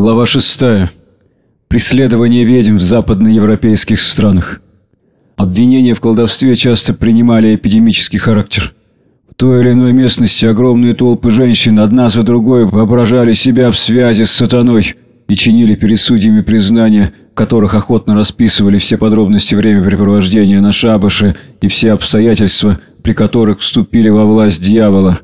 Глава 6. Преследование ведьм в западноевропейских странах. Обвинения в колдовстве часто принимали эпидемический характер. В той или иной местности огромные толпы женщин одна за другой воображали себя в связи с сатаной и чинили перед судьями признания, которых охотно расписывали все подробности времяпрепровождения на шабаше и все обстоятельства, при которых вступили во власть дьявола.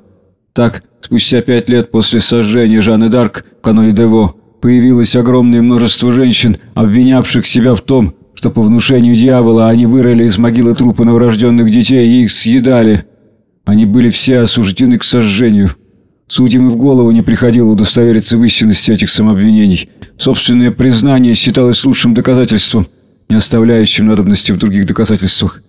Так, спустя пять лет после сожжения Жанны Д'Арк в каноне Дево, появилось огромное множество женщин, обвинявших себя в том, что по внушению дьявола они вырыли из могилы трупы новорожденных детей и их съедали. Они были все осуждены к сожжению. Судьям и в голову не приходило удостовериться в истинности этих самообвинений. Собственное признание считалось лучшим доказательством, не оставляющим надобности в других доказательствах.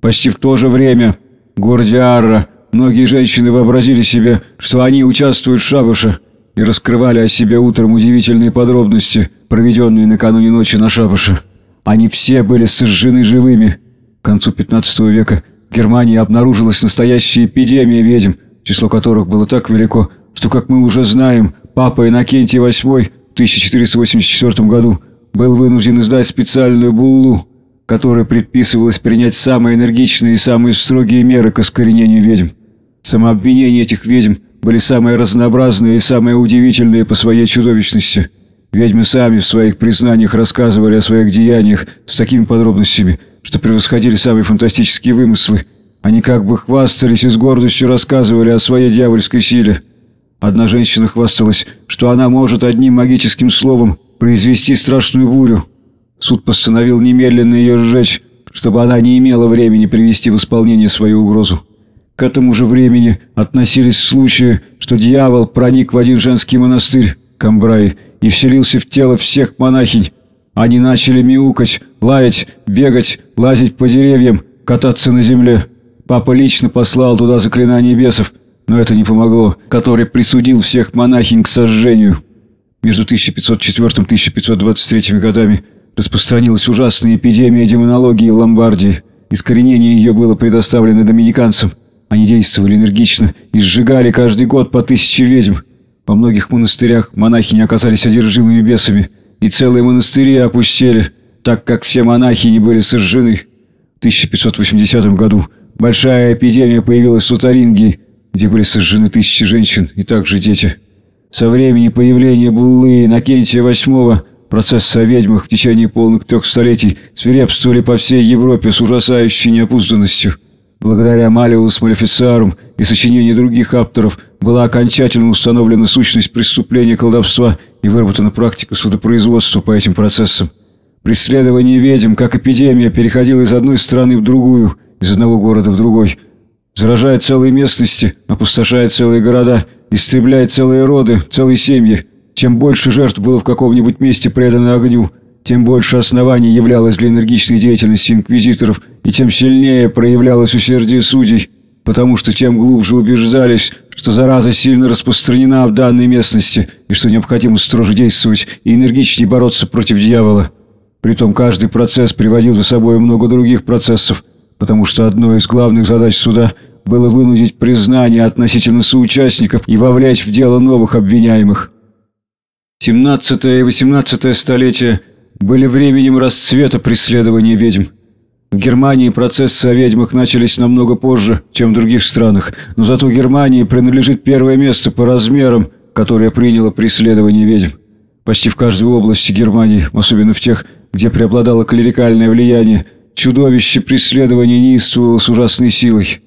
Почти в то же время в городе Арра многие женщины вообразили себе, что они участвуют в шабаше, и раскрывали о себе утром удивительные подробности, проведенные накануне ночи на шабаше. Они все были сожжены живыми. К концу 15 века в Германии обнаружилась настоящая эпидемия ведьм, число которых было так велико, что, как мы уже знаем, папа Иннокентий VIII в 1484 году был вынужден издать специальную буллу, которой предписывалось принять самые энергичные и самые строгие меры к искоренению ведьм. Самообвинение этих ведьм были самые разнообразные и самые удивительные по своей чудовищности. Ведьмы сами в своих признаниях рассказывали о своих деяниях с такими подробностями, что превосходили самые фантастические вымыслы. Они как бы хвастались и с гордостью рассказывали о своей дьявольской силе. Одна женщина хвасталась, что она может одним магическим словом произвести страшную бурю. Суд постановил немедленно ее сжечь, чтобы она не имела времени привести в исполнение свою угрозу. К этому же времени относились случаи, что дьявол проник в один женский монастырь, Камбрай, и вселился в тело всех монахинь. Они начали мяукать, лаять, бегать, лазить по деревьям, кататься на земле. Папа лично послал туда заклинание бесов, но это не помогло, который присудил всех монахинь к сожжению. Между 1504-1523 годами распространилась ужасная эпидемия демонологии в Ломбардии. Искоренение ее было предоставлено доминиканцам – они действовали энергично и сжигали каждый год по тысяче ведьм. Во многих монастырях монахи не оказались одержимыми бесами, и целые монастыри опустели, так как все монахи не были сожжены. В 1580 году большая эпидемия появилась в Сутарингии, где были сожжены тысячи женщин и также дети. Со времени появления Буллы Иннокентия VIII процессы о ведьмах в течение полных трех столетий свирепствовали по всей Европе с ужасающей неопузданностью – Благодаря Малиус Малефицарум и сочинению других авторов была окончательно установлена сущность преступления колдовства и выработана практика судопроизводства по этим процессам. Преследование ведьм, как эпидемия, переходило из одной страны в другую, из одного города в другой. Заражает целые местности, опустошает целые города, истребляет целые роды, целые семьи. Чем больше жертв было в каком-нибудь месте предано огню – тем больше оснований являлось для энергичной деятельности инквизиторов, и тем сильнее проявлялось усердие судей, потому что тем глубже убеждались, что зараза сильно распространена в данной местности и что необходимо строже действовать и энергичнее бороться против дьявола. Притом каждый процесс приводил за собой много других процессов, потому что одной из главных задач суда было вынудить признание относительно соучастников и вовлечь в дело новых обвиняемых. 17 и 18 столетия – были временем расцвета преследования ведьм. В Германии процессы о ведьмах начались намного позже, чем в других странах, но зато Германии принадлежит первое место по размерам, которое приняло преследование ведьм. Почти в каждой области Германии, особенно в тех, где преобладало клерикальное влияние, чудовище преследования неистовало с ужасной силой.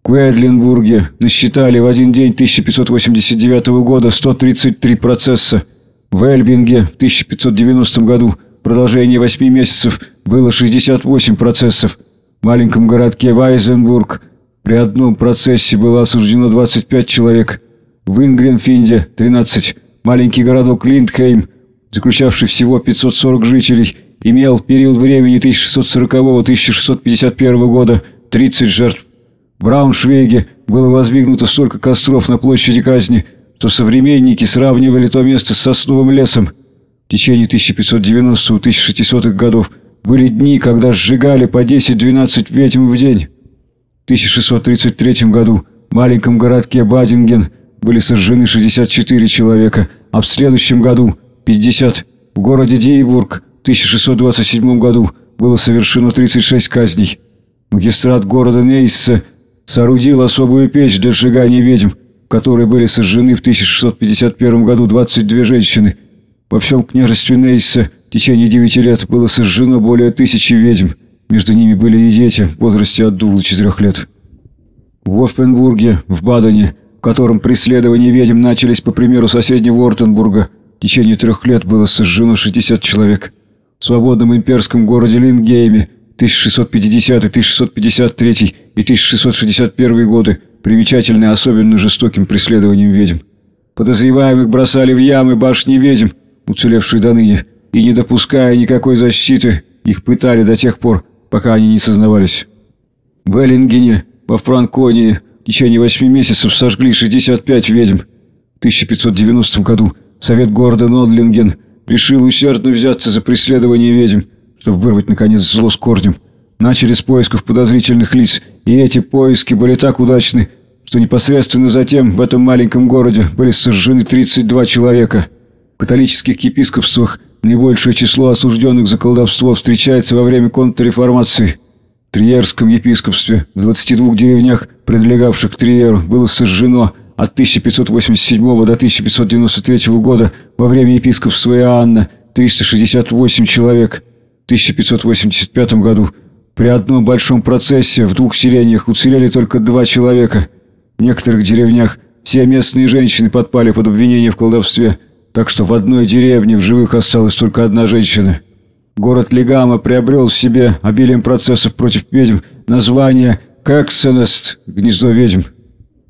В Куэдленбурге насчитали в один день 1589 года 133 процесса, в Эльбинге в 1590 году в продолжении 8 месяцев было 68 процессов. В маленьком городке Вайзенбург при одном процессе было осуждено 25 человек. В Ингренфинде 13. Маленький городок Линдхейм, заключавший всего 540 жителей, имел период времени 1640-1651 года 30 жертв. В Брауншвейге было воздвигнуто столько костров на площади казни – то современники сравнивали то место с сосновым лесом. В течение 1590-1600-х годов были дни, когда сжигали по 10-12 ведьм в день. В 1633 году в маленьком городке Бадинген были сожжены 64 человека, а в следующем году, 50. В городе Дейбург в 1627 году было совершено 36 казней. Магистрат города Нейса соорудил особую печь для сжигания ведьм, которой были сожжены в 1651 году 22 женщины. Во всем княжестве Нейса в течение 9 лет было сожжено более тысячи ведьм. Между ними были и дети в возрасте от 2 до 4 лет. В Оффенбурге, в Бадене, в котором преследования ведьм начались по примеру соседнего Ортенбурга, в течение трех лет было сожжено 60 человек. В свободном имперском городе Лингейме 1650, 1653 и 1661 годы примечательны особенно жестоким преследованием ведьм. Подозреваемых бросали в ямы башни ведьм, уцелевшие до ныне, и, не допуская никакой защиты, их пытали до тех пор, пока они не сознавались. В Эллингене, во Франконии, в течение восьми месяцев сожгли 65 ведьм. В 1590 году Совет города Нодлинген решил усердно взяться за преследование ведьм, чтобы вырвать, наконец, зло с корнем. Начали с поисков подозрительных лиц, и эти поиски были так удачны, что непосредственно затем в этом маленьком городе были сожжены 32 человека. В католических епископствах наибольшее число осужденных за колдовство встречается во время контрреформации. В Триерском епископстве в 22 деревнях, прилегавших к Триеру, было сожжено от 1587 до 1593 года во время епископства Иоанна 368 человек. В 1585 году при одном большом процессе в двух селениях уцелели только два человека. В некоторых деревнях все местные женщины подпали под обвинение в колдовстве, так что в одной деревне в живых осталась только одна женщина. Город Легама приобрел в себе обилием процессов против ведьм название «Кэксенест» – «Гнездо ведьм».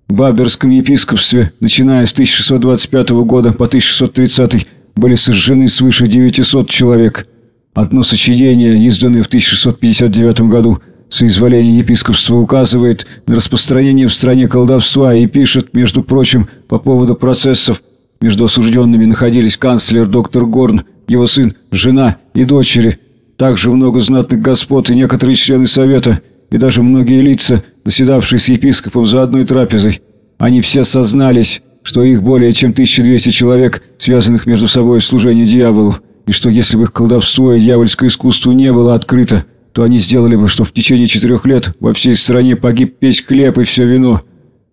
В Баберском епископстве, начиная с 1625 года по 1630 были сожжены свыше 900 человек. Одно сочинение, изданное в 1659 году, соизволение епископства указывает на распространение в стране колдовства и пишет, между прочим, по поводу процессов. Между осужденными находились канцлер доктор Горн, его сын, жена и дочери, также много знатных господ и некоторые члены совета – и даже многие лица, заседавшие с епископом за одной трапезой. Они все сознались, что их более чем 1200 человек, связанных между собой в служении дьяволу, и что если бы их колдовство и дьявольское искусство не было открыто, то они сделали бы, что в течение четырех лет во всей стране погиб весь хлеб и все вино,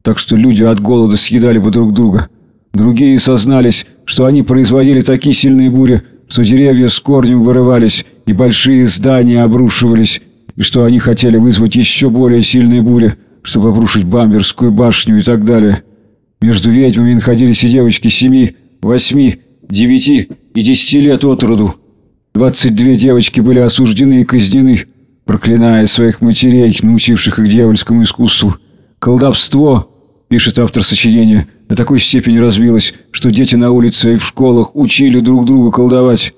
так что люди от голода съедали бы друг друга. Другие сознались, что они производили такие сильные бури, что деревья с корнем вырывались, и большие здания обрушивались, и что они хотели вызвать еще более сильные бури, чтобы обрушить Бамберскую башню и так далее. Между ведьмами находились и девочки семи, восьми, девяти и десяти лет от роду. Двадцать две девочки были осуждены и казнены, проклиная своих матерей, научивших их дьявольскому искусству. «Колдовство», — пишет автор сочинения, — до такой степени развилось, что дети на улице и в школах учили друг друга колдовать.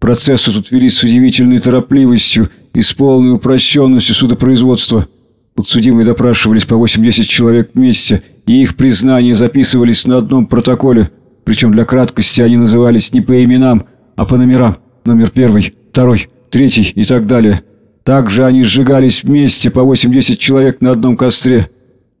Процессы тут велись с удивительной торопливостью и с полной упрощенностью судопроизводства. Подсудимые допрашивались по 8-10 человек вместе, и их признания записывались на одном протоколе, причем для краткости они назывались не по именам, а по номерам, номер первый, второй, третий и так далее. Также они сжигались вместе по 8-10 человек на одном костре.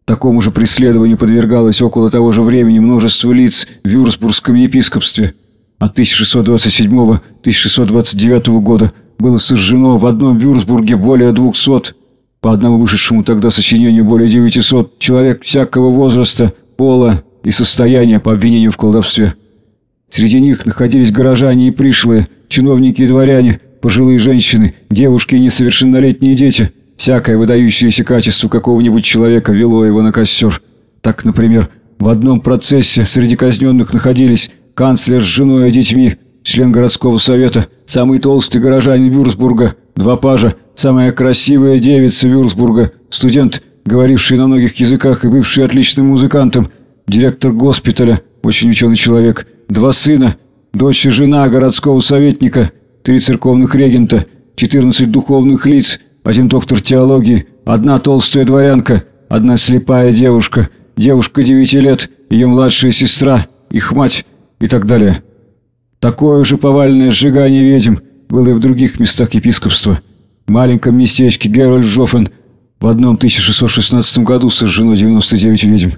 Такому же преследованию подвергалось около того же времени множество лиц в Вюрсбургском епископстве. От 1627-1629 года было сожжено в одном Вюрсбурге более 200, по одному вышедшему тогда сочинению более 900 человек всякого возраста, пола и состояния по обвинению в колдовстве. Среди них находились горожане и пришлые, чиновники и дворяне, пожилые женщины, девушки и несовершеннолетние дети. Всякое выдающееся качество какого-нибудь человека вело его на костер. Так, например, в одном процессе среди казненных находились канцлер с женой и детьми, член городского совета, самый толстый горожанин Вюрсбурга, два пажа, самая красивая девица Вюрсбурга, студент, говоривший на многих языках и бывший отличным музыкантом, директор госпиталя, очень ученый человек, два сына, дочь и жена городского советника, три церковных регента, 14 духовных лиц, один доктор теологии, одна толстая дворянка, одна слепая девушка, девушка девяти лет, ее младшая сестра, их мать и так далее. Такое же повальное сжигание ведьм было и в других местах епископства. В маленьком местечке Герольд-Жофен в одном 1616 году сожжено 99 ведьм.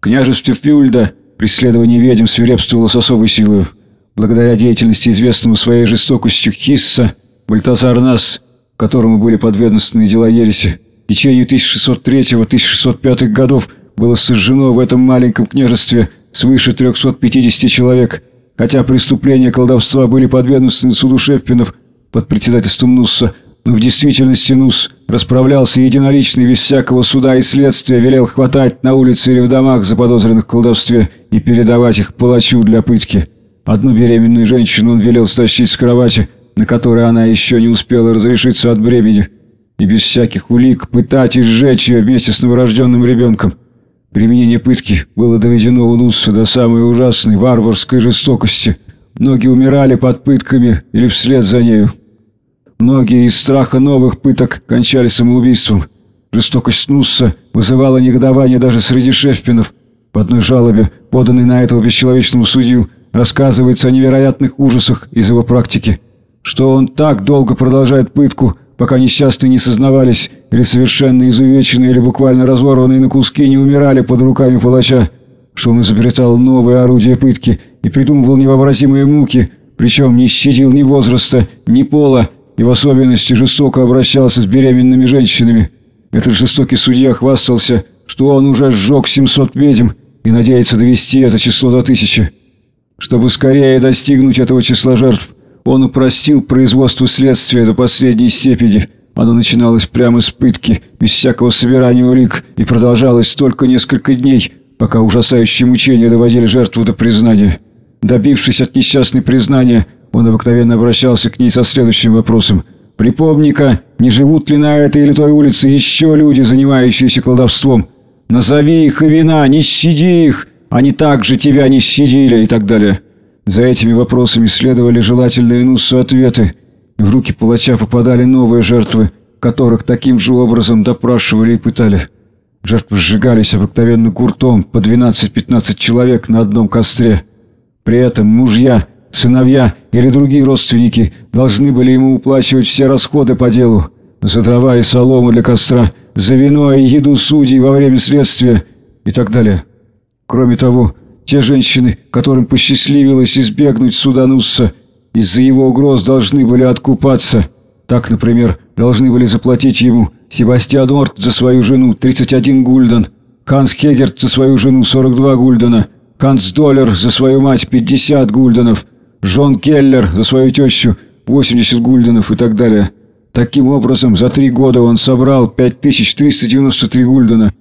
Княжестве Фюльда преследование ведьм свирепствовало с особой силой. благодаря деятельности известному своей жестокостью Хисса, Бальтазар Нас, которому были подведомственны дела ереси, в течение 1603-1605 годов было сожжено в этом маленьком княжестве свыше 350 человек, хотя преступления колдовства были подведомственны суду Шеппинов под председательством Нусса, в действительности Нус расправлялся единолично без всякого суда и следствия велел хватать на улице или в домах заподозренных в колдовстве и передавать их палачу для пытки. Одну беременную женщину он велел стащить с кровати, на которой она еще не успела разрешиться от бремени, и без всяких улик пытать и сжечь ее вместе с новорожденным ребенком. Применение пытки было доведено у Нусса до самой ужасной варварской жестокости. Многие умирали под пытками или вслед за нею. Многие из страха новых пыток кончали самоубийством. Жестокость Нусса вызывала негодование даже среди шефпинов. В одной жалобе, поданной на этого бесчеловечному судью, рассказывается о невероятных ужасах из его практики. Что он так долго продолжает пытку, пока несчастные не сознавались, или совершенно изувеченные, или буквально разорванные на куски не умирали под руками палача. Что он изобретал новые орудия пытки и придумывал невообразимые муки, причем не щадил ни возраста, ни пола, и в особенности жестоко обращался с беременными женщинами. Этот жестокий судья хвастался, что он уже сжег 700 ведьм и надеется довести это число до тысячи. Чтобы скорее достигнуть этого числа жертв, он упростил производство следствия до последней степени. Оно начиналось прямо с пытки, без всякого собирания улик, и продолжалось только несколько дней, пока ужасающие мучения доводили жертву до признания. Добившись от несчастной признания, он обыкновенно обращался к ней со следующим вопросом. «Припомни-ка, не живут ли на этой или той улице еще люди, занимающиеся колдовством? Назови их имена, не щади их, они также тебя не щадили» и так далее. За этими вопросами следовали желательные Нуссу ответы, в руки палача попадали новые жертвы, которых таким же образом допрашивали и пытали. Жертвы сжигались обыкновенно гуртом по 12-15 человек на одном костре. При этом мужья сыновья или другие родственники должны были ему уплачивать все расходы по делу, за дрова и солому для костра, за вино и еду судей во время следствия и так далее. Кроме того, те женщины, которым посчастливилось избегнуть суда из-за его угроз должны были откупаться. Так, например, должны были заплатить ему Себастьян Орт за свою жену 31 гульден, Ханс Хегерт за свою жену 42 гульдена, Ханс Доллер за свою мать 50 гульденов, Жон Келлер за свою тещу 80 гульденов и так далее. Таким образом, за три года он собрал 5393 гульдена.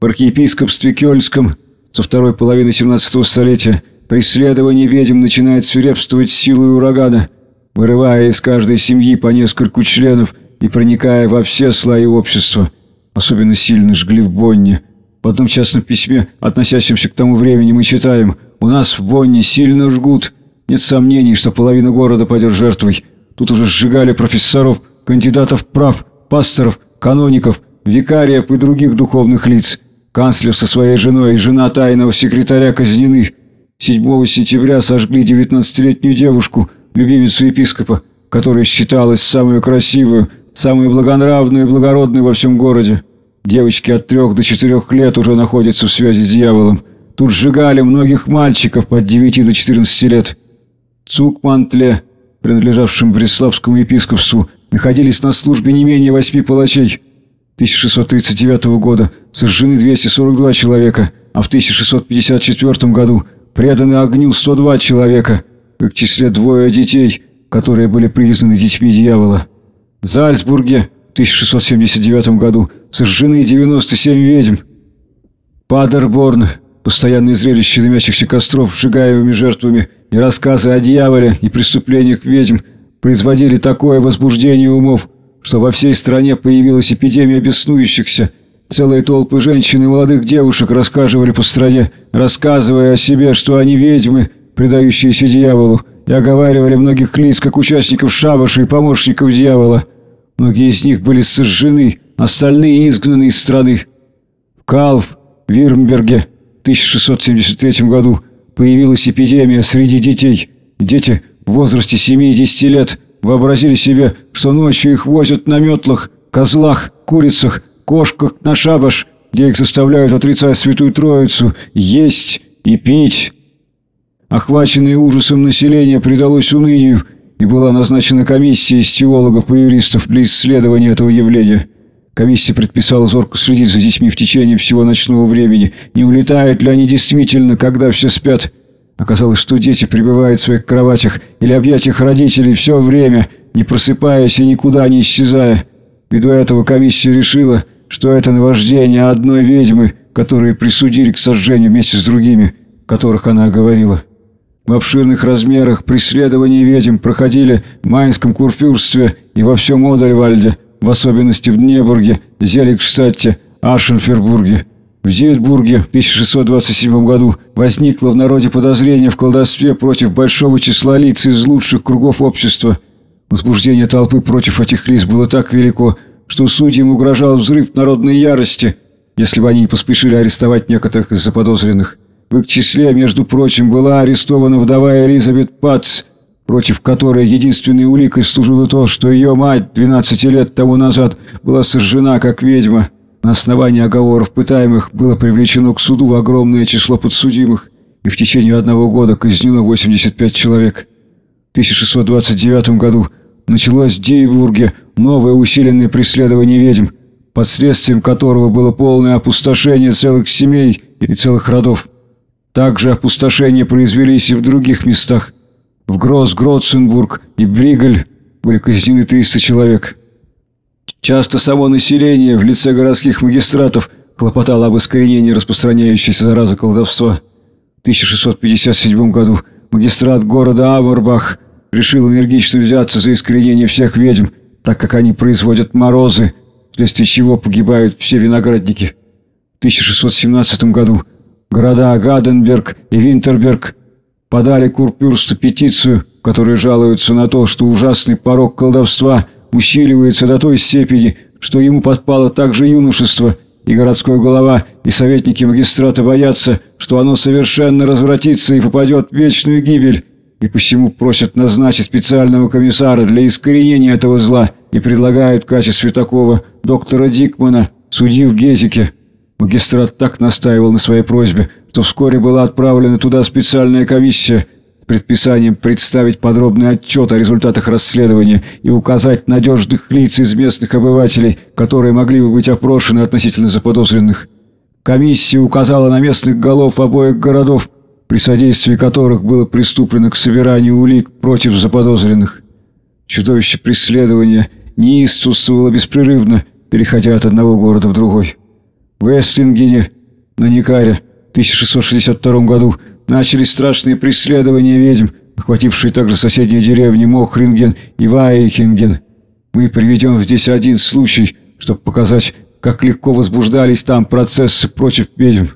В архиепископстве Кёльском со второй половины 17 столетия преследование ведьм начинает свирепствовать силой урагана, вырывая из каждой семьи по нескольку членов и проникая во все слои общества. Особенно сильно жгли в Бонне. В одном частном письме, относящемся к тому времени, мы читаем «У нас в Бонне сильно жгут, нет сомнений, что половина города пойдет жертвой. Тут уже сжигали профессоров, кандидатов прав, пасторов, каноников, викариев и других духовных лиц. Канцлер со своей женой и жена тайного секретаря казнены. 7 сентября сожгли 19-летнюю девушку, любимицу епископа, которая считалась самой красивой, самой благонравной и благородной во всем городе. Девочки от трех до четырех лет уже находятся в связи с дьяволом. Тут сжигали многих мальчиков от 9 до 14 лет. Цукмантле, принадлежавшем Бреславскому епископству, находились на службе не менее восьми палачей. 1639 года сожжены 242 человека, а в 1654 году преданы огню 102 человека, в их числе двое детей, которые были признаны детьми дьявола. В Зальцбурге в 1679 году сожжены 97 ведьм. Падерборн Постоянные зрелища дымящихся костров, сжигаемыми жертвами, и рассказы о дьяволе и преступлениях ведьм производили такое возбуждение умов, что во всей стране появилась эпидемия беснующихся. Целые толпы женщин и молодых девушек рассказывали по стране, рассказывая о себе, что они ведьмы, предающиеся дьяволу, и оговаривали многих лиц, как участников шабаша и помощников дьявола. Многие из них были сожжены, остальные изгнаны из страны. Калв, Вирмберге, 1673 году появилась эпидемия среди детей. Дети в возрасте 7-10 лет вообразили себе, что ночью их возят на метлах, козлах, курицах, кошках на шабаш, где их заставляют отрицать Святую Троицу, есть и пить. Охваченное ужасом население предалось унынию, и была назначена комиссия из теологов и юристов для исследования этого явления. Комиссия предписала зорко следить за детьми в течение всего ночного времени, не улетают ли они действительно, когда все спят. Оказалось, что дети пребывают в своих кроватях или объятиях родителей все время, не просыпаясь и никуда не исчезая. Ввиду этого комиссия решила, что это наваждение одной ведьмы, которую присудили к сожжению вместе с другими, которых она говорила. В обширных размерах преследования ведьм проходили в Майнском курфюрстве и во всем Одальвальде, в особенности в Днебурге, Зеликштадте, Ашенфербурге. В Зельдбурге в 1627 году возникло в народе подозрение в колдовстве против большого числа лиц из лучших кругов общества. Возбуждение толпы против этих лиц было так велико, что судьям угрожал взрыв народной ярости, если бы они не поспешили арестовать некоторых из заподозренных. В их числе, между прочим, была арестована вдова Элизабет Патц, против которой единственной уликой служило то, что ее мать 12 лет тому назад была сожжена как ведьма. На основании оговоров пытаемых было привлечено к суду огромное число подсудимых, и в течение одного года казнено 85 человек. В 1629 году началось в Дейбурге новое усиленное преследование ведьм, последствием которого было полное опустошение целых семей и целых родов. Также опустошения произвелись и в других местах. В Гросс-Гротценбург и Бригаль были казнены 300 человек. Часто само население в лице городских магистратов хлопотало об искоренении распространяющейся заразы колдовства. В 1657 году магистрат города Авербах решил энергично взяться за искоренение всех ведьм, так как они производят морозы, вследствие чего погибают все виноградники. В 1617 году города Гаденберг и Винтерберг подали Курпюрсту петицию, в жалуются на то, что ужасный порог колдовства – усиливается до той степени, что ему подпало также юношество, и городской голова, и советники магистрата боятся, что оно совершенно развратится и попадет в вечную гибель, и посему просят назначить специального комиссара для искоренения этого зла и предлагают в качестве такого доктора Дикмана, судью в Гезике. Магистрат так настаивал на своей просьбе, что вскоре была отправлена туда специальная комиссия – предписанием представить подробный отчет о результатах расследования и указать надежных лиц из местных обывателей, которые могли бы быть опрошены относительно заподозренных. Комиссия указала на местных голов обоих городов, при содействии которых было приступлено к собиранию улик против заподозренных. Чудовище преследования неистовствовало беспрерывно, переходя от одного города в другой. В Эстлингене, на Никаре, 1662 году Начались страшные преследования ведьм, охватившие также соседние деревни Мохринген и Вайхинген. Мы приведем здесь один случай, чтобы показать, как легко возбуждались там процессы против ведьм.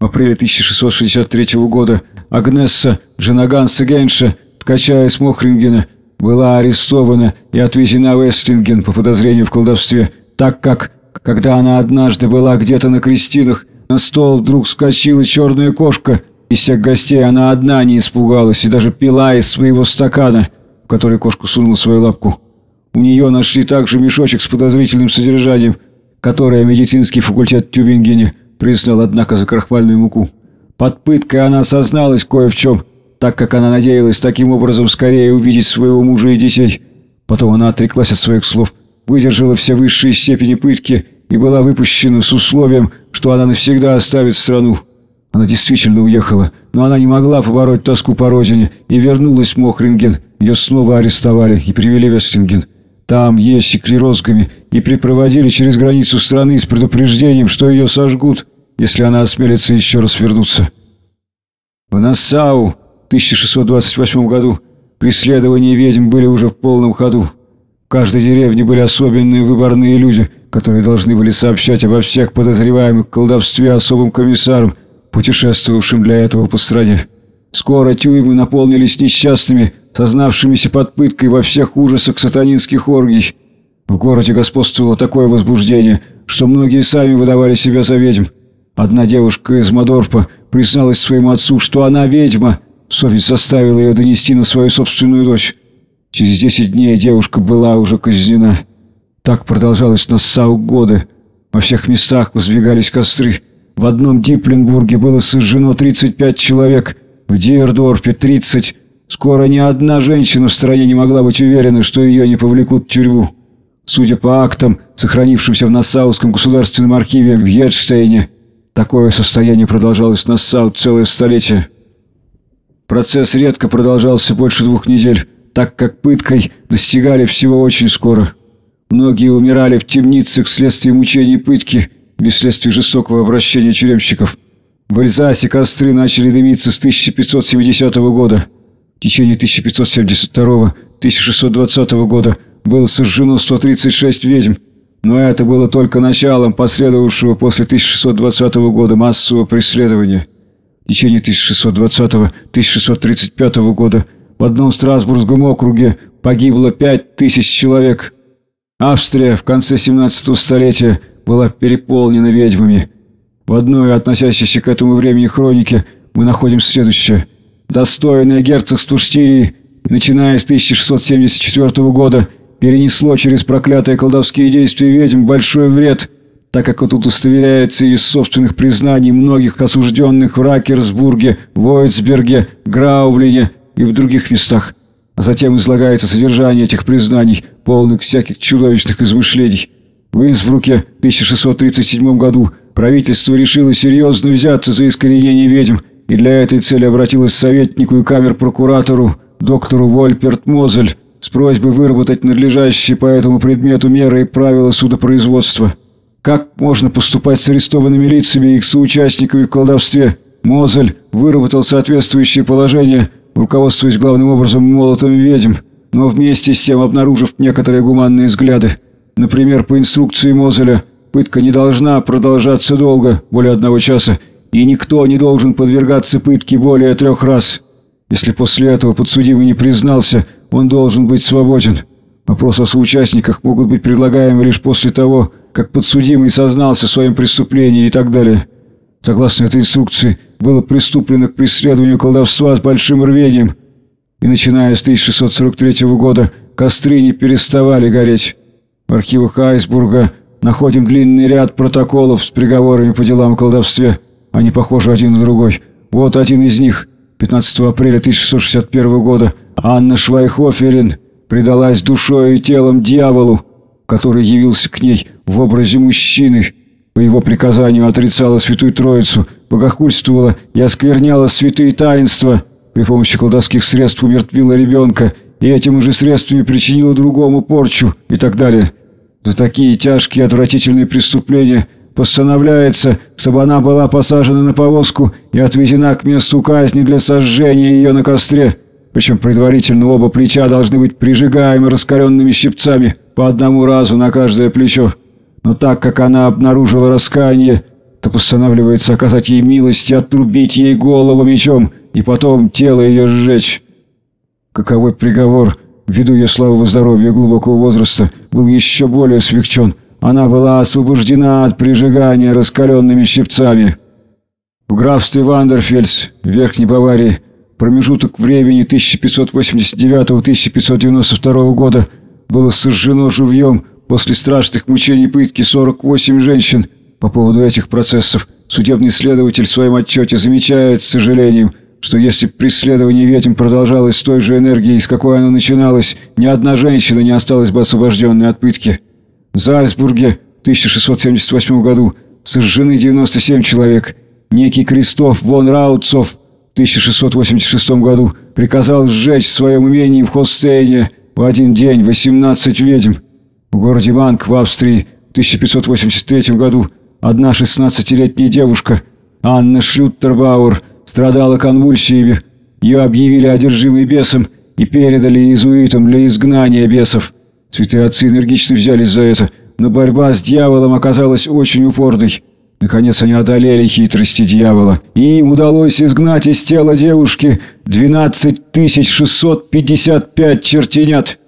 В апреле 1663 года Агнесса, жена Ганса Генша, ткача из Мохрингена, была арестована и отвезена в Эстлинген по подозрению в колдовстве, так как, когда она однажды была где-то на крестинах, на стол вдруг скочила черная кошка из всех гостей она одна не испугалась и даже пила из своего стакана, в который кошку сунула свою лапку. У нее нашли также мешочек с подозрительным содержанием, которое медицинский факультет Тюбингене признал, однако, за крахмальную муку. Под пыткой она осозналась кое в чем, так как она надеялась таким образом скорее увидеть своего мужа и детей. Потом она отреклась от своих слов, выдержала все высшие степени пытки и была выпущена с условием, что она навсегда оставит страну. Она действительно уехала, но она не могла побороть тоску по родине и вернулась в Мохринген. Ее снова арестовали и привели в Эстлинген. Там ездили розгами и припроводили через границу страны с предупреждением, что ее сожгут, если она осмелится еще раз вернуться. В Нассау в 1628 году преследования ведьм были уже в полном ходу. В каждой деревне были особенные выборные люди, которые должны были сообщать обо всех подозреваемых в колдовстве особым комиссарам, путешествовавшим для этого по стране. Скоро тюрьмы наполнились несчастными, сознавшимися под пыткой во всех ужасах сатанинских оргий. В городе господствовало такое возбуждение, что многие сами выдавали себя за ведьм. Одна девушка из Мадорфа призналась своему отцу, что она ведьма. Совесть заставила ее донести на свою собственную дочь. Через десять дней девушка была уже казнена. Так продолжалось на Сау годы. Во всех местах воздвигались костры. В одном Дипленбурге было сожжено 35 человек, в Диердорфе 30. Скоро ни одна женщина в стране не могла быть уверена, что ее не повлекут в тюрьму. Судя по актам, сохранившимся в Нассауском государственном архиве в Едштейне, такое состояние продолжалось в Нассау целое столетие. Процесс редко продолжался больше двух недель, так как пыткой достигали всего очень скоро. Многие умирали в темницах вследствие мучений пытки или вследствие жестокого обращения тюремщиков. В Эльзасе костры начали дымиться с 1570 года. В течение 1572-1620 года было сожжено 136 ведьм, но это было только началом последовавшего после 1620 года массового преследования. В течение 1620-1635 года в одном Страсбургском округе погибло 5000 человек. Австрия в конце 17 столетия была переполнена ведьмами. В одной относящейся к этому времени хронике мы находим следующее. Достойное герцогство Штирии, начиная с 1674 года, перенесло через проклятые колдовские действия ведьм большой вред, так как тут удостоверяется из собственных признаний многих осужденных в Ракерсбурге, Войцберге, Граублине и в других местах. Затем излагается содержание этих признаний, полных всяких чудовищных измышлений. В Инсбруке в 1637 году правительство решило серьезно взяться за искоренение ведьм и для этой цели обратилось к советнику и камер-прокуратору доктору Вольперт Мозель с просьбой выработать надлежащие по этому предмету меры и правила судопроизводства. Как можно поступать с арестованными лицами и их соучастниками в колдовстве? Мозель выработал соответствующее положение, руководствуясь главным образом молотом ведьм, но вместе с тем обнаружив некоторые гуманные взгляды. Например, по инструкции Мозеля, пытка не должна продолжаться долго, более одного часа, и никто не должен подвергаться пытке более трех раз. Если после этого подсудимый не признался, он должен быть свободен. Вопросы о соучастниках могут быть предлагаемы лишь после того, как подсудимый сознался в своем преступлении и так далее. Согласно этой инструкции, было приступлено к преследованию колдовства с большим рвением, и начиная с 1643 года костры не переставали гореть. В архивах Айсбурга находим длинный ряд протоколов с приговорами по делам о колдовстве. Они похожи один на другой. Вот один из них. 15 апреля 1661 года Анна Швайхоферин предалась душой и телом дьяволу, который явился к ней в образе мужчины. По его приказанию отрицала Святую Троицу, богохульствовала и оскверняла святые таинства. При помощи колдовских средств умертвила ребенка и этим же средствами причинила другому порчу и так далее. За такие тяжкие отвратительные преступления постановляется, чтобы она была посажена на повозку и отвезена к месту казни для сожжения ее на костре. Причем предварительно оба плеча должны быть прижигаемы раскаленными щипцами по одному разу на каждое плечо. Но так как она обнаружила раскаяние, то постанавливается оказать ей милость и отрубить ей голову мечом и потом тело ее сжечь. Каковой приговор, ввиду ее слабого здоровья и глубокого возраста, был еще более смягчен. Она была освобождена от прижигания раскаленными щипцами. В графстве Вандерфельс, Верхней Баварии, промежуток времени 1589-1592 года было сожжено живьем после страшных мучений пытки 48 женщин. По поводу этих процессов судебный следователь в своем отчете замечает с сожалением, что если преследование ведьм продолжалось с той же энергией, с какой оно начиналось, ни одна женщина не осталась бы освобожденной от пытки. В Зальцбурге в 1678 году сожжены 97 человек. Некий Кристоф вон Раутцов 1686 году приказал сжечь в своем имении в Хостейне в один день 18 ведьм. В городе Ванг в Австрии в 1583 году одна 16-летняя девушка, Анна Шлюттербауэр, страдала конвульсиями. Ее объявили одержимой бесом и передали иезуитам для изгнания бесов. Святые отцы энергично взялись за это, но борьба с дьяволом оказалась очень упорной. Наконец они одолели хитрости дьявола, и им удалось изгнать из тела девушки 12 655 чертенят.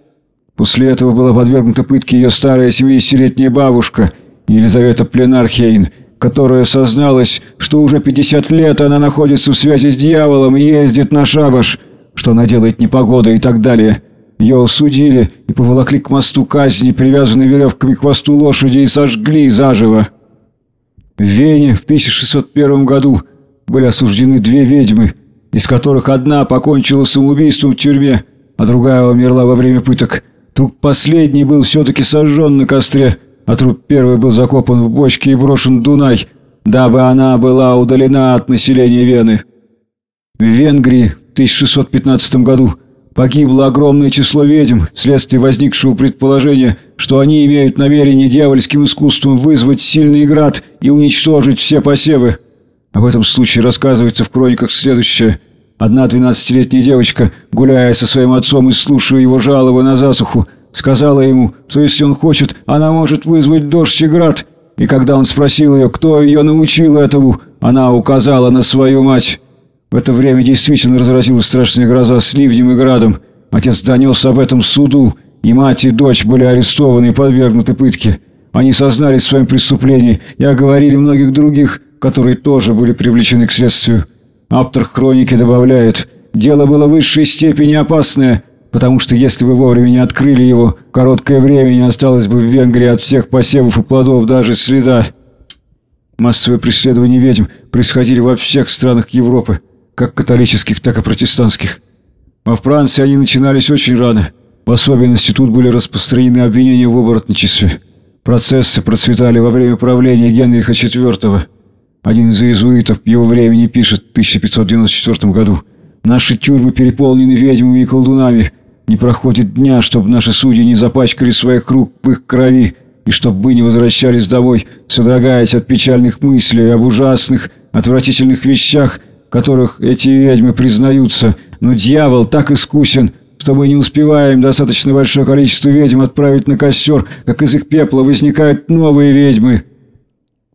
После этого была подвергнута пытке ее старая 70-летняя бабушка Елизавета Пленархейн, которая созналась, что уже 50 лет она находится в связи с дьяволом и ездит на шабаш, что она делает непогода и так далее. Ее осудили и поволокли к мосту казни, привязанной веревками к хвосту лошади и сожгли заживо. В Вене в 1601 году были осуждены две ведьмы. из которых одна покончила самоубийством в тюрьме, а другая умерла во время пыток. Труп последний был все-таки сожжен на костре, а труп первый был закопан в бочке и брошен в Дунай, дабы она была удалена от населения Вены. В Венгрии в 1615 году погибло огромное число ведьм вследствие возникшего предположения, что они имеют намерение дьявольским искусством вызвать сильный град и уничтожить все посевы. Об этом случае рассказывается в хрониках следующее. Одна двенадцатилетняя девочка, гуляя со своим отцом и слушая его жалобы на засуху, сказала ему, что если он хочет, она может вызвать дождь и град. И когда он спросил ее, кто ее научил этому, она указала на свою мать. В это время действительно разразилась страшная гроза с ливнем и градом. Отец донес об этом суду, и мать и дочь были арестованы и подвергнуты пытке. Они сознались в своем преступлении и оговорили многих других, которые тоже были привлечены к следствию. Автор хроники добавляет, дело было в высшей степени опасное, потому что если вы вовремя не открыли его, короткое время не осталось бы в Венгрии от всех посевов и плодов даже следа. Массовые преследования ведьм происходили во всех странах Европы как католических, так и протестантских. Во Франции они начинались очень рано. В особенности тут были распространены обвинения в оборотничестве. Процессы процветали во время правления Генриха IV. Один из иезуитов его времени пишет в 1594 году «Наши тюрьмы переполнены ведьмами и колдунами. Не проходит дня, чтобы наши судьи не запачкали своих рук в их крови, и чтобы мы не возвращались домой, содрогаясь от печальных мыслей об ужасных, отвратительных вещах, которых эти ведьмы признаются, но дьявол так искусен, что мы не успеваем достаточно большое количество ведьм отправить на костер, как из их пепла возникают новые ведьмы.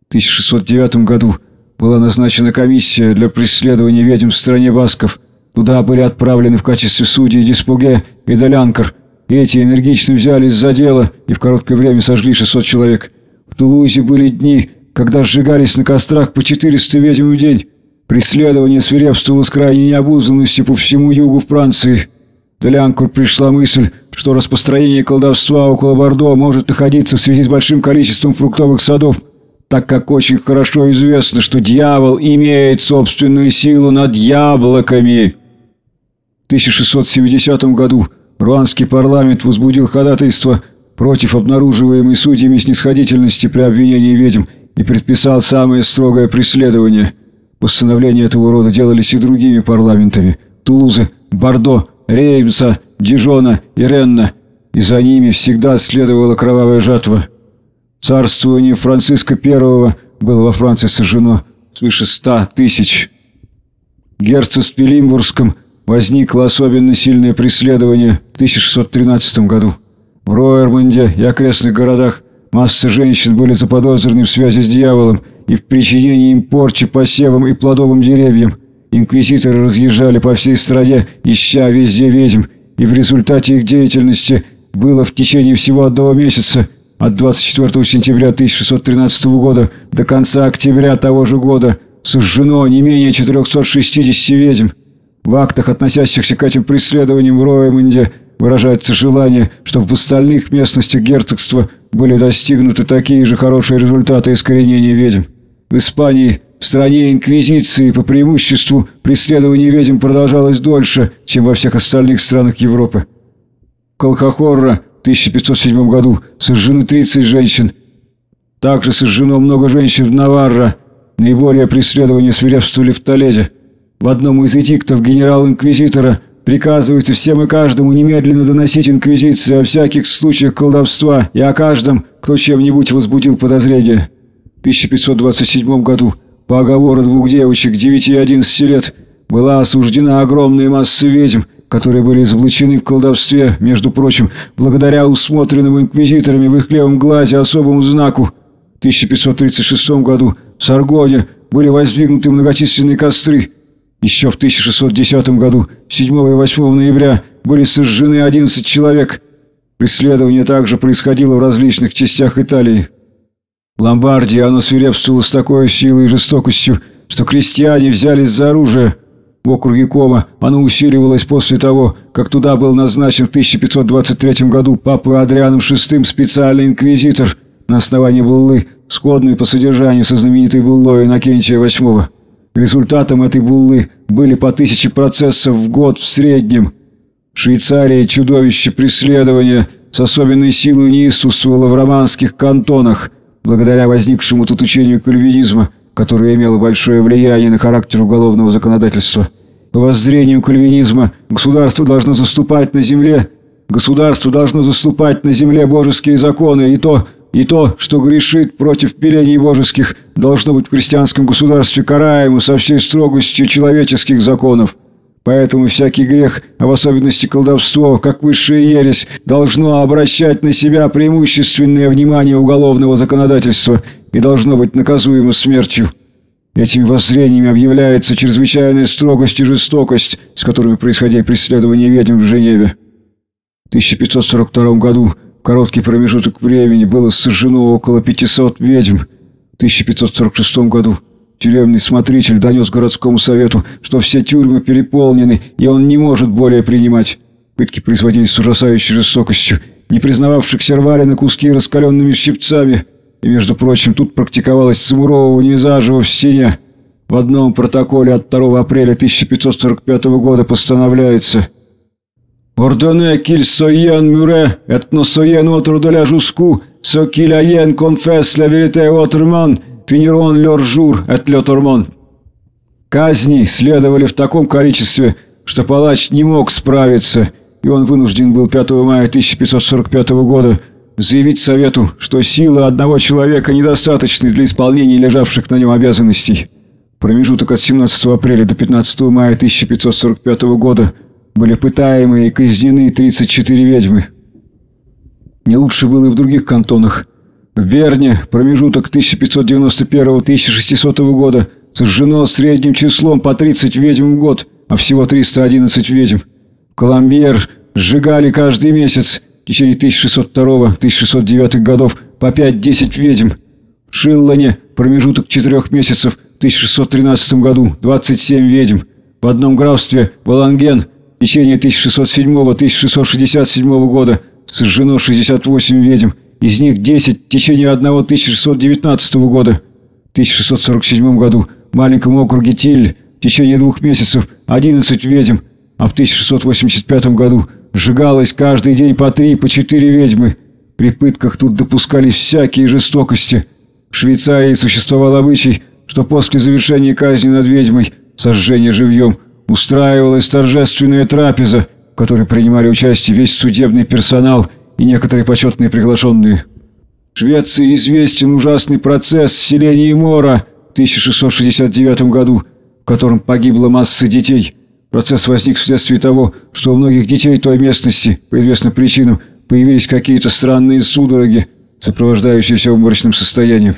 В 1609 году была назначена комиссия для преследования ведьм в стране басков. Туда были отправлены в качестве судей Диспуге и Долянкар. Эти энергично взялись за дело и в короткое время сожгли 600 человек. В Тулузе были дни, когда сжигались на кострах по 400 ведьм в день. Преследование свирепствовало с крайней необузданностью по всему югу Франции. Делянкур пришла мысль, что распространение колдовства около Бордо может находиться в связи с большим количеством фруктовых садов, так как очень хорошо известно, что дьявол имеет собственную силу над яблоками. В 1670 году руанский парламент возбудил ходатайство против обнаруживаемой судьями снисходительности при обвинении ведьм и предписал самое строгое преследование – Постановления этого рода делались и другими парламентами – Тулузы, Бордо, Реймса, Дижона и Ренна, и за ними всегда следовала кровавая жатва. Царствование Франциска I было во Франции сожжено свыше ста тысяч. В герцогстве Лимбургском возникло особенно сильное преследование в 1613 году. В Роермонде и окрестных городах масса женщин были заподозрены в связи с дьяволом – и в причинении им порчи посевам и плодовым деревьям. Инквизиторы разъезжали по всей стране, ища везде ведьм, и в результате их деятельности было в течение всего одного месяца, от 24 сентября 1613 года до конца октября того же года, сожжено не менее 460 ведьм. В актах, относящихся к этим преследованиям в Роемонде, выражается желание, чтобы в остальных местностях герцогства были достигнуты такие же хорошие результаты искоренения ведьм. В Испании, в стране инквизиции, по преимуществу преследование ведьм продолжалось дольше, чем во всех остальных странах Европы. В 1507 году сожжены 30 женщин. Также сожжено много женщин в Наварро. Наиболее преследования свирепствовали в Толеде. В одном из эдиктов генерал-инквизитора приказывается всем и каждому немедленно доносить инквизиции о всяких случаях колдовства и о каждом, кто чем-нибудь возбудил подозрение. В 1527 году по оговору двух девочек 9 и 11 лет была осуждена огромная масса ведьм, которые были извлечены в колдовстве, между прочим, благодаря усмотренному инквизиторами в их левом глазе особому знаку. В 1536 году в Саргоне были воздвигнуты многочисленные костры. Еще в 1610 году, 7 и 8 ноября, были сожжены 11 человек. Преследование также происходило в различных частях Италии. В Ломбардии оно свирепствовало с такой силой и жестокостью, что крестьяне взялись за оружие. В округе Кома оно усиливалось после того, как туда был назначен в 1523 году папой Адрианом VI специальный инквизитор на основании буллы, сходной по содержанию со знаменитой буллой Иннокентия VIII. Результатом этой буллы были по тысяче процессов в год в среднем. В Швейцарии чудовище преследования с особенной силой неистовствовало в романских кантонах, благодаря возникшему тут учению кальвинизма, которое имело большое влияние на характер уголовного законодательства. По воззрению кальвинизма государство должно заступать на земле, государство должно заступать на земле божеские законы, и то, и то, что грешит против пелений божеских, должно быть в христианском государстве караемо со всей строгостью человеческих законов. Поэтому всякий грех, а в особенности колдовство, как высшая ересь, должно обращать на себя преимущественное внимание уголовного законодательства и должно быть наказуемо смертью. Этими воззрениями объявляется чрезвычайная строгость и жестокость, с которыми происходили преследования ведьм в Женеве. В 1542 году в короткий промежуток времени было сожжено около 500 ведьм. В 1546 году тюремный смотритель донес городскому совету, что все тюрьмы переполнены, и он не может более принимать. Пытки производились с ужасающей жестокостью, не признававшихся рвали на куски раскаленными щипцами – и, между прочим, тут практиковалось цемуровывание заживо в стене. В одном протоколе от 2 апреля 1545 года постановляется «Ордоне киль соен мюре, этно соен отр la juscu, со киль аен конфес la verite отрман, финирон лер жур эт ле тормон». Казни следовали в таком количестве, что палач не мог справиться, и он вынужден был 5 мая 1545 года заявить Совету, что силы одного человека недостаточны для исполнения лежавших на нем обязанностей. Промежуток от 17 апреля до 15 мая 1545 года были пытаемы и казнены 34 ведьмы. Не лучше было и в других кантонах. В Берне промежуток 1591-1600 года сожжено средним числом по 30 ведьм в год, а всего 311 ведьм. Коломбьер сжигали каждый месяц течение 1602-1609 годов по 5-10 ведьм. В Шиллане промежуток четырех месяцев в 1613 году 27 ведьм. В одном графстве Баланген в течение 1607-1667 года сожжено 68 ведьм, из них 10 в течение одного 1619 года. В 1647 году в маленьком округе Тиль в течение двух месяцев 11 ведьм, а в 1685 году Сжигалось каждый день по три, по четыре ведьмы. При пытках тут допускались всякие жестокости. В Швейцарии существовал обычай, что после завершения казни над ведьмой, сожжения живьем, устраивалась торжественная трапеза, в которой принимали участие весь судебный персонал и некоторые почетные приглашенные. В Швеции известен ужасный процесс в селении Мора в 1669 году, в котором погибла масса детей – Процесс возник вследствие того, что у многих детей той местности, по известным причинам, появились какие-то странные судороги, сопровождающиеся обморочным состоянием.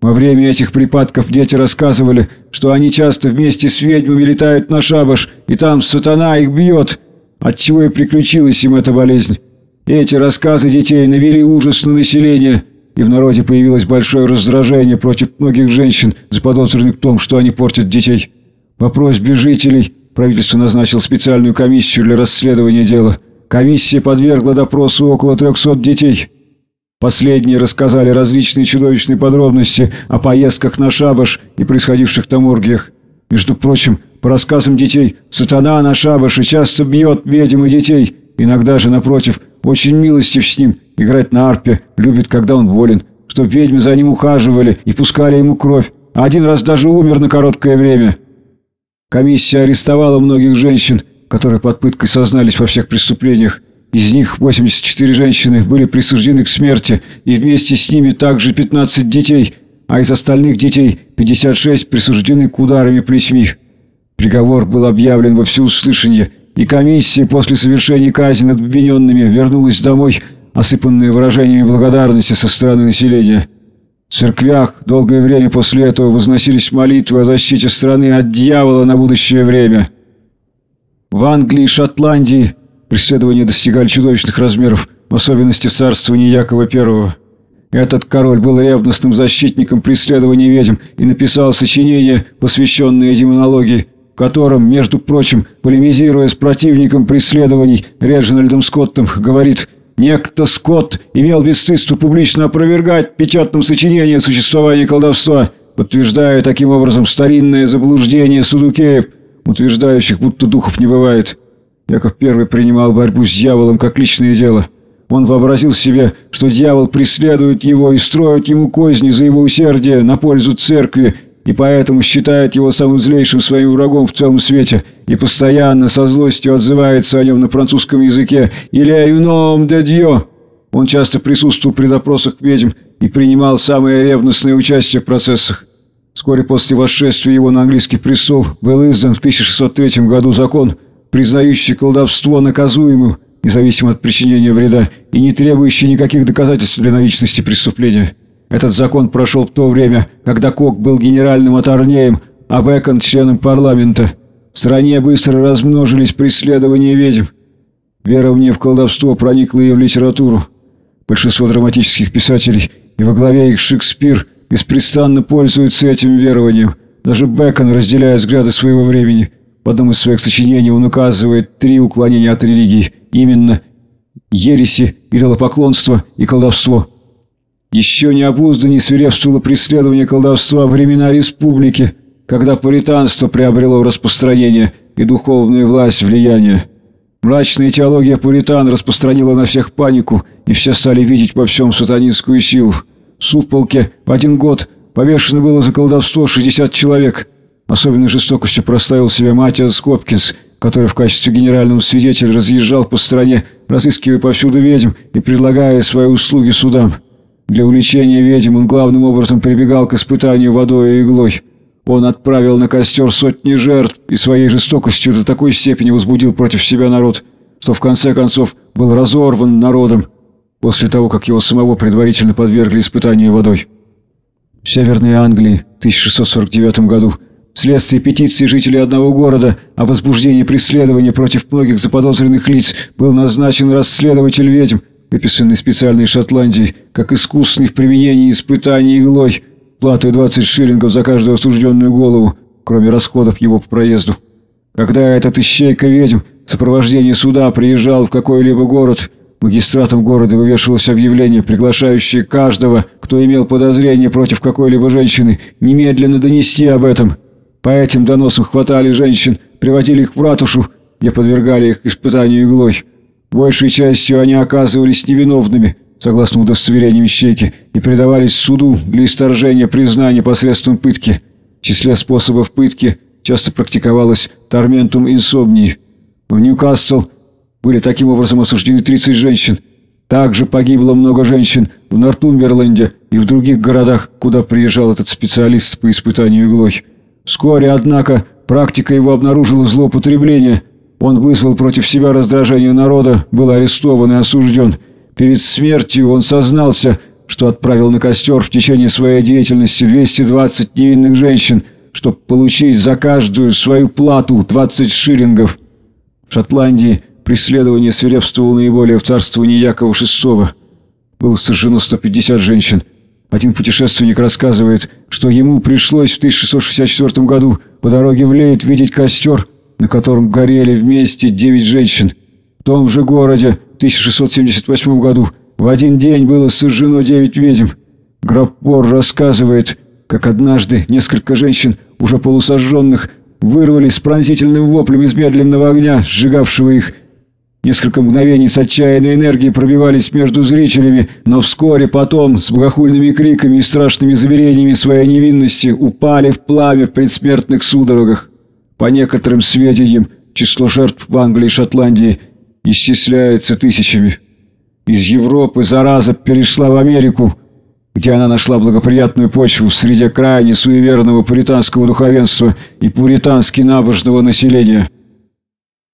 Во время этих припадков дети рассказывали, что они часто вместе с ведьмами летают на шабаш, и там сатана их бьет, отчего и приключилась им эта болезнь. Эти рассказы детей навели ужас на население, и в народе появилось большое раздражение против многих женщин, заподозренных в том, что они портят детей. По просьбе жителей Правительство назначило специальную комиссию для расследования дела. Комиссия подвергла допросу около 300 детей. Последние рассказали различные чудовищные подробности о поездках на шабаш и происходивших там оргиях. Между прочим, по рассказам детей, сатана на шабаше часто бьет ведьм и детей. Иногда же, напротив, очень милостив с ним, играть на арпе, любит, когда он болен, чтоб ведьмы за ним ухаживали и пускали ему кровь. Один раз даже умер на короткое время. Комиссия арестовала многих женщин, которые под пыткой сознались во всех преступлениях. Из них 84 женщины были присуждены к смерти, и вместе с ними также 15 детей, а из остальных детей 56 присуждены к ударами плетьми. Приговор был объявлен во всеуслышание, и комиссия после совершения казни над обвиненными вернулась домой, осыпанная выражениями благодарности со стороны населения. В церквях долгое время после этого возносились молитвы о защите страны от дьявола на будущее время. В Англии и Шотландии преследования достигали чудовищных размеров, в особенности в царствовании Якова I. Этот король был ревностным защитником преследований ведьм и написал сочинение, посвященное демонологии, в котором, между прочим, полемизируя с противником преследований Реджинальдом Скоттом, говорит – Некто Скотт имел бесстыдство публично опровергать в печатном сочинении существование колдовства, подтверждая таким образом старинное заблуждение судукеев, утверждающих, будто духов не бывает. Яков I принимал борьбу с дьяволом как личное дело. Он вообразил себе, что дьявол преследует его и строит ему козни за его усердие на пользу церкви, и поэтому считает его самым злейшим своим врагом в целом свете, и постоянно со злостью отзывается о нем на французском языке «Il est un homme de Dieu». Он часто присутствовал при допросах ведьм и принимал самое ревностное участие в процессах. Вскоре после восшествия его на английский престол был издан в 1603 году закон, признающий колдовство наказуемым, независимо от причинения вреда, и не требующий никаких доказательств для наличности преступления. Этот закон прошел в то время, когда Кок был генеральным аторнеем, а Бэкон – членом парламента. В стране быстро размножились преследования ведьм. Верование в колдовство проникло и в литературу. Большинство драматических писателей, и во главе их Шекспир, беспрестанно пользуются этим верованием. Даже Бэкон разделяет взгляды своего времени. В одном из своих сочинений он указывает три уклонения от религии, именно ереси, идолопоклонство и колдовство. Еще не обузданнее свирепствовало преследование колдовства времена республики, когда пуританство приобрело распространение и духовную власть влияние. Мрачная теология пуритан распространила на всех панику, и все стали видеть во всем сатанинскую силу. В Супполке в один год повешено было за колдовство 60 человек. Особенной жестокостью проставил себя Матиас Хопкинс, который в качестве генерального свидетеля разъезжал по стране, разыскивая повсюду ведьм и предлагая свои услуги судам. Для увлечения ведьм он главным образом прибегал к испытанию водой и иглой. Он отправил на костер сотни жертв и своей жестокостью до такой степени возбудил против себя народ, что в конце концов был разорван народом после того, как его самого предварительно подвергли испытанию водой. В Северной Англии в 1649 году вследствие петиции жителей одного города о возбуждении преследования против многих заподозренных лиц был назначен расследователь ведьм, выписанный специальной Шотландии, как искусный в применении испытаний иглой – платой 20 шиллингов за каждую осужденную голову, кроме расходов его по проезду. Когда этот ищейка ведьм в сопровождении суда приезжал в какой-либо город, магистратом города вывешивалось объявление, приглашающее каждого, кто имел подозрение против какой-либо женщины, немедленно донести об этом. По этим доносам хватали женщин, приводили их в ратушу, где подвергали их испытанию иглой. Большей частью они оказывались невиновными – согласно удостоверениям ищейки, и предавались суду для исторжения признания посредством пытки. В числе способов пытки часто практиковалось торментум инсомнии. В Ньюкасл были таким образом осуждены 30 женщин. Также погибло много женщин в Нортумберленде и в других городах, куда приезжал этот специалист по испытанию иглой. Вскоре, однако, практика его обнаружила злоупотребление. Он вызвал против себя раздражение народа, был арестован и осужден – Перед смертью он сознался, что отправил на костер в течение своей деятельности 220 невинных женщин, чтобы получить за каждую свою плату 20 шиллингов. В Шотландии преследование свирепствовало наиболее в царствовании Якова VI. Было сожжено 150 женщин. Один путешественник рассказывает, что ему пришлось в 1664 году по дороге в Лейт видеть костер, на котором горели вместе 9 женщин. В том же городе в 1678 году в один день было сожжено девять ведьм. Граппор рассказывает, как однажды несколько женщин, уже полусожженных, вырвались с пронзительным воплем из медленного огня, сжигавшего их. Несколько мгновений с отчаянной энергией пробивались между зрителями, но вскоре потом, с богохульными криками и страшными заверениями своей невинности, упали в пламя в предсмертных судорогах. По некоторым сведениям, число жертв в Англии и Шотландии – исчисляется тысячами. Из Европы зараза перешла в Америку, где она нашла благоприятную почву среди крайне суеверного пуританского духовенства и пуритански набожного населения –